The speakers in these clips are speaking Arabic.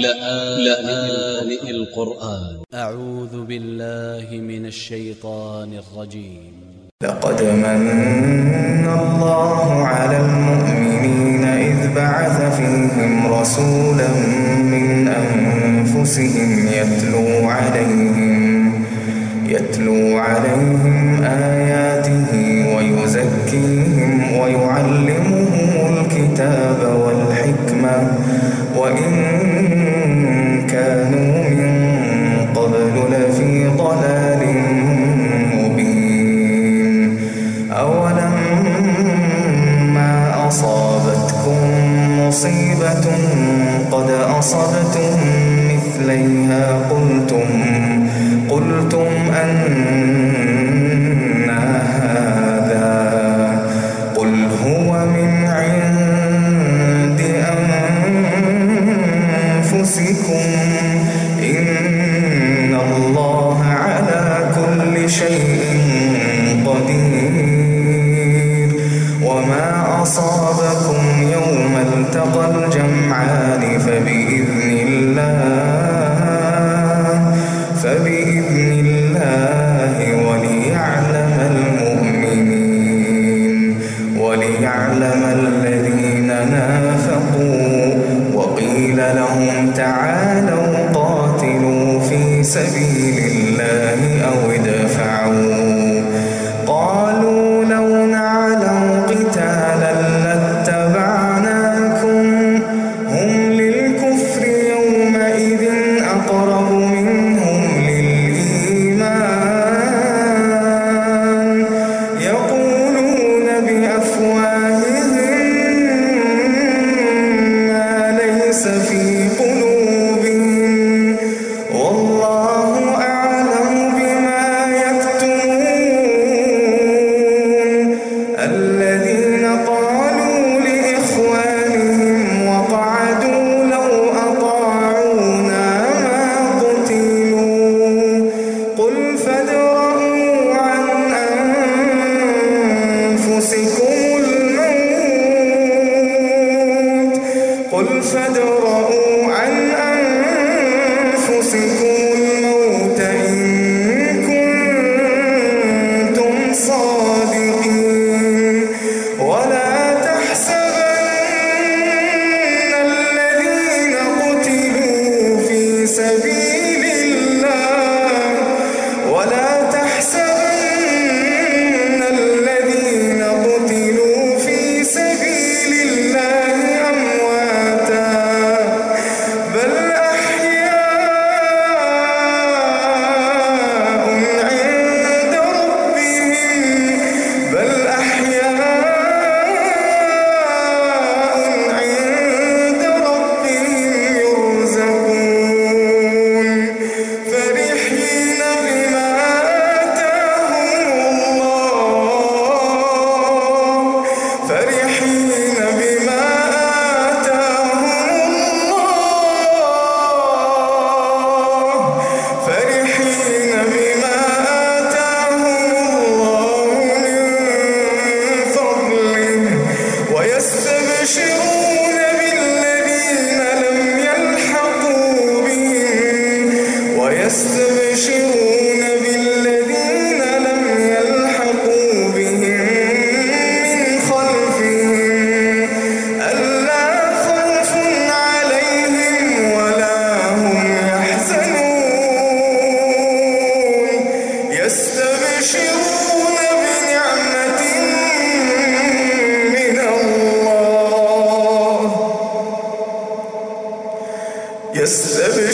لآن القرآن. أ ع و ذ ب ا ل ل ه من ا ل ش ي ط ا ن ا ل ج ي م لقد من الله على المؤمنين إذ بعث فيهم رسولا من أنفسهم يتلو عليهم يتلو عليهم آياته أصبتم مثليها قلتم قلتم أن هذا. قل هو من عند أنفسكم. إن الله على كل شيء قدير. وما أصابكم يوم التقى الجمعان فبإذن الله وليعلم المؤمنين وليعلم الذين نافقوا وقيل لهم تعالوا قاتلوا في سبيل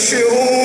يستبشرون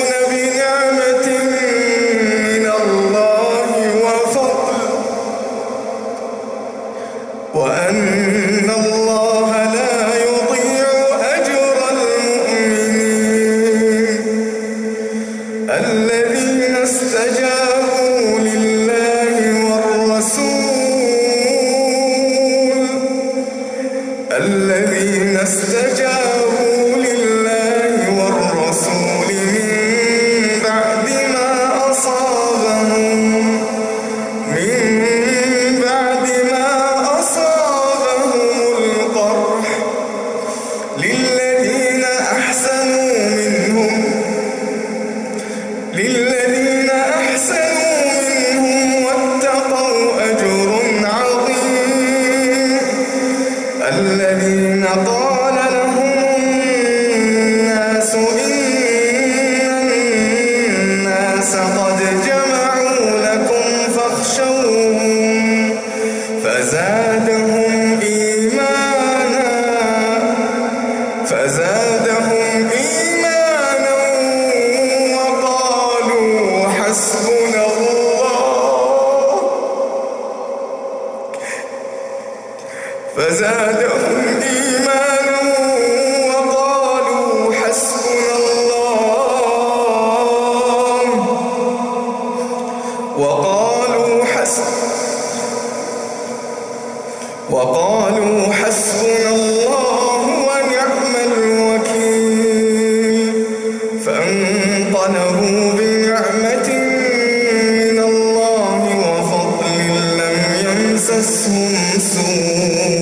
فزادهم إيمانا وقالوا حسبنا الله. فزادهم إيمانا وقالوا حسبنا الله. وقالوا حسب وقالوا حسبنا مسسهم سوء